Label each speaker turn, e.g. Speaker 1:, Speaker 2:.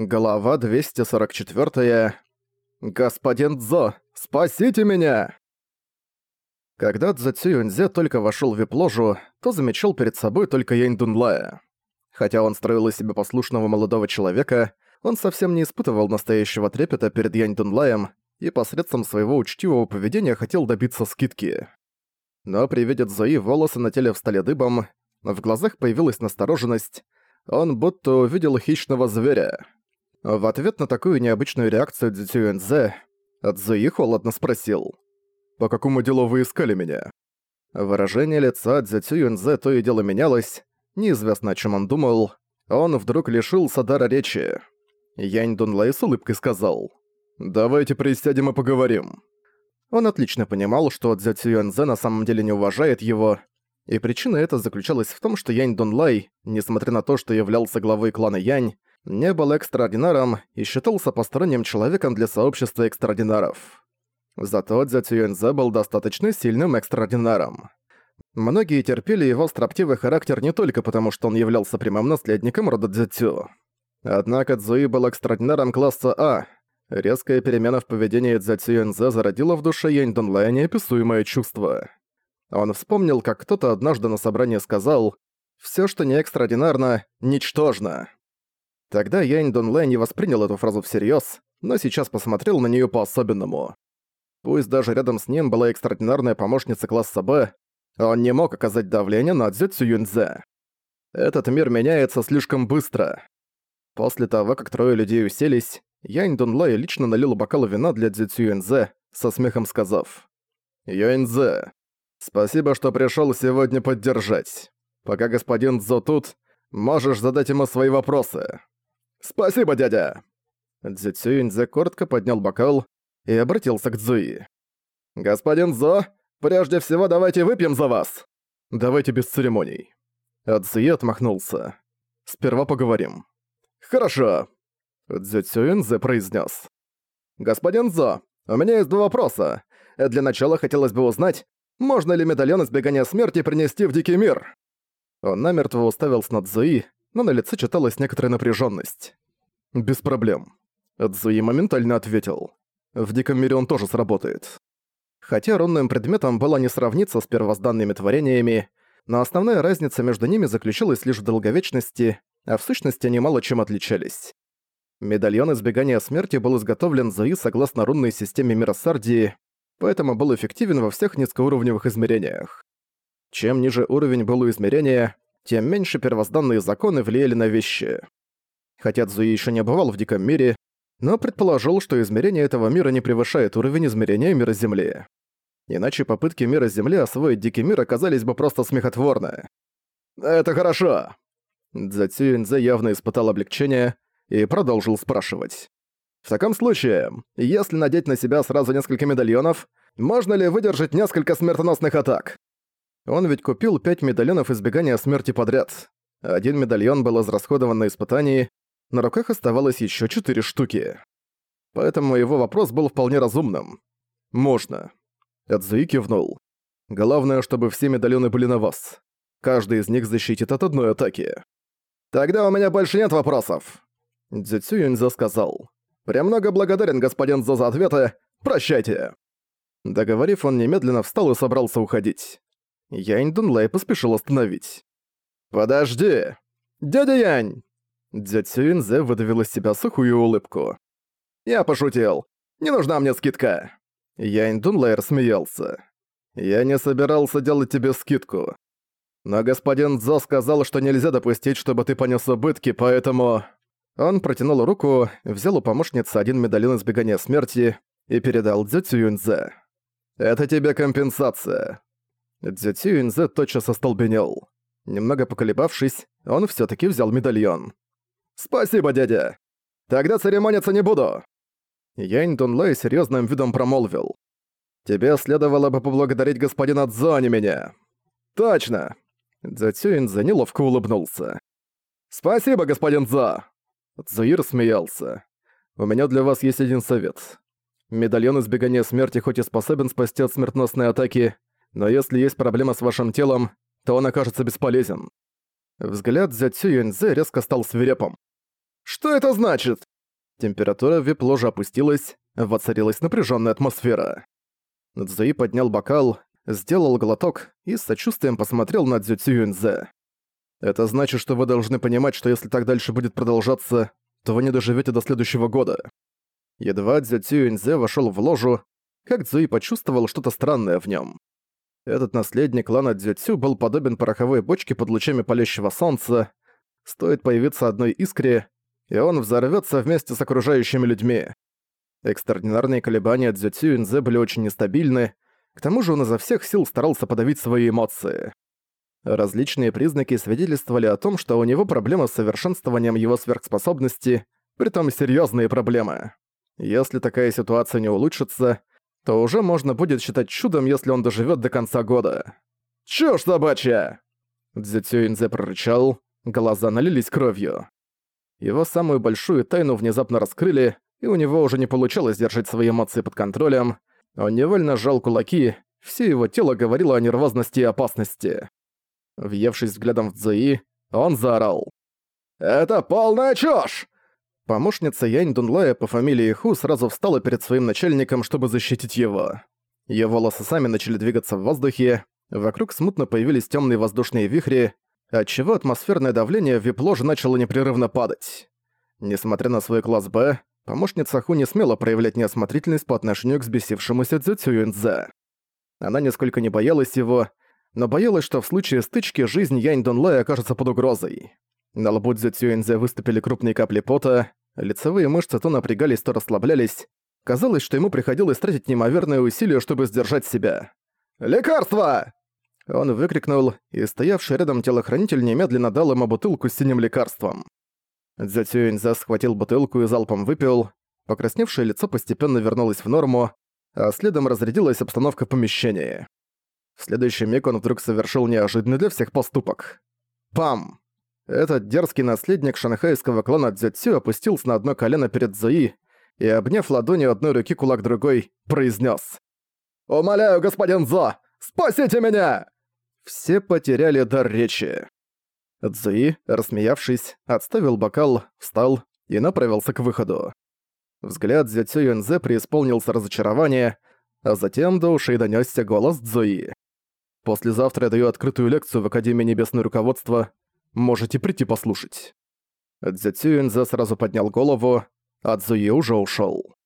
Speaker 1: Глава 244. «Господин Цзо, спасите меня!» Когда Цзэ Юньзе только вошёл в вип-ложу, то замечал перед собой только Янь Дунлая. Хотя он строил из себя послушного молодого человека, он совсем не испытывал настоящего трепета перед Янь Дунлаем и посредством своего учтивого поведения хотел добиться скидки. Но при виде Цзои волосы на теле встали дыбом, в глазах появилась настороженность, он будто увидел хищного зверя. В ответ на такую необычную реакцию Цзюэнзе, Цзуи холодно спросил. «По какому делу вы искали меня?» Выражение лица Цзюэнзе то и дело менялось, неизвестно о чем он думал. Он вдруг лишился дара речи. Янь Дунлай с улыбкой сказал. «Давайте присядем и поговорим». Он отлично понимал, что Цзэ Цюэнзе на самом деле не уважает его, и причина эта заключалась в том, что Янь Дунлай, несмотря на то, что являлся главой клана Янь, не был экстраординаром и считался посторонним человеком для сообщества экстраординаров. Зато Дзя Цюэнзе был достаточно сильным экстраординаром. Многие терпели его строптивый характер не только потому, что он являлся прямым наследником рода Дзюцю. Однако Цзуи был экстраординаром класса А. Резкая перемена в поведении Дзя Цюэнзе зародила в душе Янь Дунлая неописуемое чувство. Он вспомнил, как кто-то однажды на собрании сказал «Всё, что не экстраординарно, ничтожно». Тогда Янь Дунлэ не воспринял эту фразу всерьёз, но сейчас посмотрел на неё по-особенному. Пусть даже рядом с ним была экстраординарная помощница класса Б, он не мог оказать давление на Цзю Цююньзе. Этот мир меняется слишком быстро. После того, как трое людей уселись, Янь Дунлэ лично налил бокал вина для Цзю Цююньзе, со смехом сказав «Юэньзе, спасибо, что пришёл сегодня поддержать. Пока господин Цзо тут, можешь задать ему свои вопросы». «Спасибо, дядя!» Цзюцюиньзе коротко поднял бокал и обратился к Цзуи. «Господин Зо, прежде всего давайте выпьем за вас!» «Давайте без церемоний». Цзуи отмахнулся. «Сперва поговорим». «Хорошо!» Цзюцюиньзе произнес. «Господин Зо, у меня есть два вопроса. Для начала хотелось бы узнать, можно ли медальон избегания смерти принести в Дикий мир?» Он намертво уставился на Цзуи, но на лице читалась некоторая напряженность. «Без проблем». Цзуи моментально ответил. «В Диком мире он тоже сработает». Хотя рунным предметом было не сравниться с первозданными творениями, но основная разница между ними заключалась лишь в долговечности, а в сущности они мало чем отличались. Медальон избегания смерти был изготовлен Зои согласно рунной системе мира Сардии, поэтому был эффективен во всех низкоуровневых измерениях. Чем ниже уровень был у измерения, тем меньше первозданные законы влияли на вещи. Хотя Цзуи еще не бывал в Диком мире, но предположил, что измерение этого мира не превышает уровень измерения мира Земли. Иначе попытки мира Земли освоить Дикий мир оказались бы просто смехотворны. «Это хорошо!» Цзэцюинзе явно испытал облегчение и продолжил спрашивать. «В таком случае, если надеть на себя сразу несколько медальонов, можно ли выдержать несколько смертоносных атак? Он ведь купил пять медальонов избегания смерти подряд. Один медальон был израсходован на испытании, на руках оставалось еще четыре штуки. Поэтому его вопрос был вполне разумным. «Можно». Эдзуи кивнул. «Главное, чтобы все медальоны были на вас. Каждый из них защитит от одной атаки». «Тогда у меня больше нет вопросов», — Дзюцю Юньза сказал. «Премного благодарен, господин Зо, за ответы. Прощайте». Договорив, он немедленно встал и собрался уходить. Янь Дунлай поспешил остановить. «Подожди! Дядя Янь!» Дядя Цюинзе выдавил из себя сухую улыбку. «Я пошутил. Не нужна мне скидка!» Янь Дунлай рассмеялся. «Я не собирался делать тебе скидку. Но господин Цзо сказал, что нельзя допустить, чтобы ты понес убытки, поэтому...» Он протянул руку, взял у помощницы один медальон избегания смерти и передал Дзю Цюинзе. «Это тебе компенсация. Дзюцю Инзе тотчас остолбенел. Немного поколебавшись, он всё таки взял медальон. «Спасибо, дядя! Тогда церемониться не буду!» Янь Дунлэй серьёзным видом промолвил. «Тебе следовало бы поблагодарить господина Цзо, а не меня!» «Точно!» Дзюцю Инзе неловко улыбнулся. «Спасибо, господин Цзо!» Цзуир смеялся. «У меня для вас есть один совет. Медальон избегания смерти хоть и способен спасти от смертоносной атаки, но если есть проблема с вашим телом, то он окажется бесполезен». Взгляд Зятю Юньзе резко стал свирепым. Что это значит?» Температура в вип-ложе опустилась, воцарилась напряженная атмосфера. Цзуи поднял бокал, сделал глоток и с сочувствием посмотрел на Цзю Цюньзе. «Это значит, что вы должны понимать, что если так дальше будет продолжаться, то вы не доживете до следующего года». Едва Цзю Цюньзе вошел в ложу, как Цзуи почувствовал что-то странное в нем. Этот наследник клана Дзюцю был подобен пороховой бочке под лучами палящего солнца. Стоит появиться одной искре, и он взорвётся вместе с окружающими людьми. Экстраординарные колебания Дзюцю Инзе были очень нестабильны, к тому же он изо всех сил старался подавить свои эмоции. Различные признаки свидетельствовали о том, что у него проблемы с совершенствованием его сверхспособности, притом серьёзные проблемы. Если такая ситуация не улучшится, то уже можно будет считать чудом, если он доживёт до конца года. «Чушь собачья!» Дзюцю Инзе прорычал, глаза налились кровью. Его самую большую тайну внезапно раскрыли, и у него уже не получалось держать свои эмоции под контролем. Он невольно сжал кулаки, все его тело говорило о нервозности и опасности. Въевшись взглядом в Цзуи, он заорал. «Это полная чушь!» Помощница Янь Дунлая по фамилии Ху сразу встала перед своим начальником, чтобы защитить его. Ее волосы сами начали двигаться в воздухе, вокруг смутно появились темные воздушные вихри, отчего атмосферное давление в вип-ложе начало непрерывно падать. Несмотря на свой класс Б, помощница Ху не смела проявлять неосмотрительность по отношению к взбесившемуся Цзю Цююньцзе. Она нисколько не боялась его, но боялась, что в случае стычки жизнь Янь Донлай окажется под угрозой. На лбу Цзю Цююньцзе выступили крупные капли пота, лицевые мышцы то напрягались, то расслаблялись. Казалось, что ему приходилось тратить неимоверные усилия, чтобы сдержать себя. «Лекарство!» Он выкрикнул, и стоявший рядом телохранитель немедленно дал ему бутылку с синим лекарством. Дзятюэньза схватил бутылку и залпом выпил. Покрасневшее лицо постепенно вернулось в норму, а следом разрядилась обстановка в помещении. В следующий миг он вдруг совершил неожиданный для всех поступок. Пам! Этот дерзкий наследник шанхайского клана Дзюцю опустился на одно колено перед Зои и, обняв ладонью одной руки кулак другой, произнес: «Умоляю, господин Зо, спасите меня!» Все потеряли дар речи. Цзуи, рассмеявшись, отставил бокал, встал и направился к выходу. Взгляд Зятю Юнзе преисполнился разочарования, а затем до ушей донёсся голос Цзуи. «Послезавтра я даю открытую лекцию в Академии Небесное Руководство. Можете прийти послушать». Дзятю Юнзе сразу поднял голову, а Цзуи уже ушёл.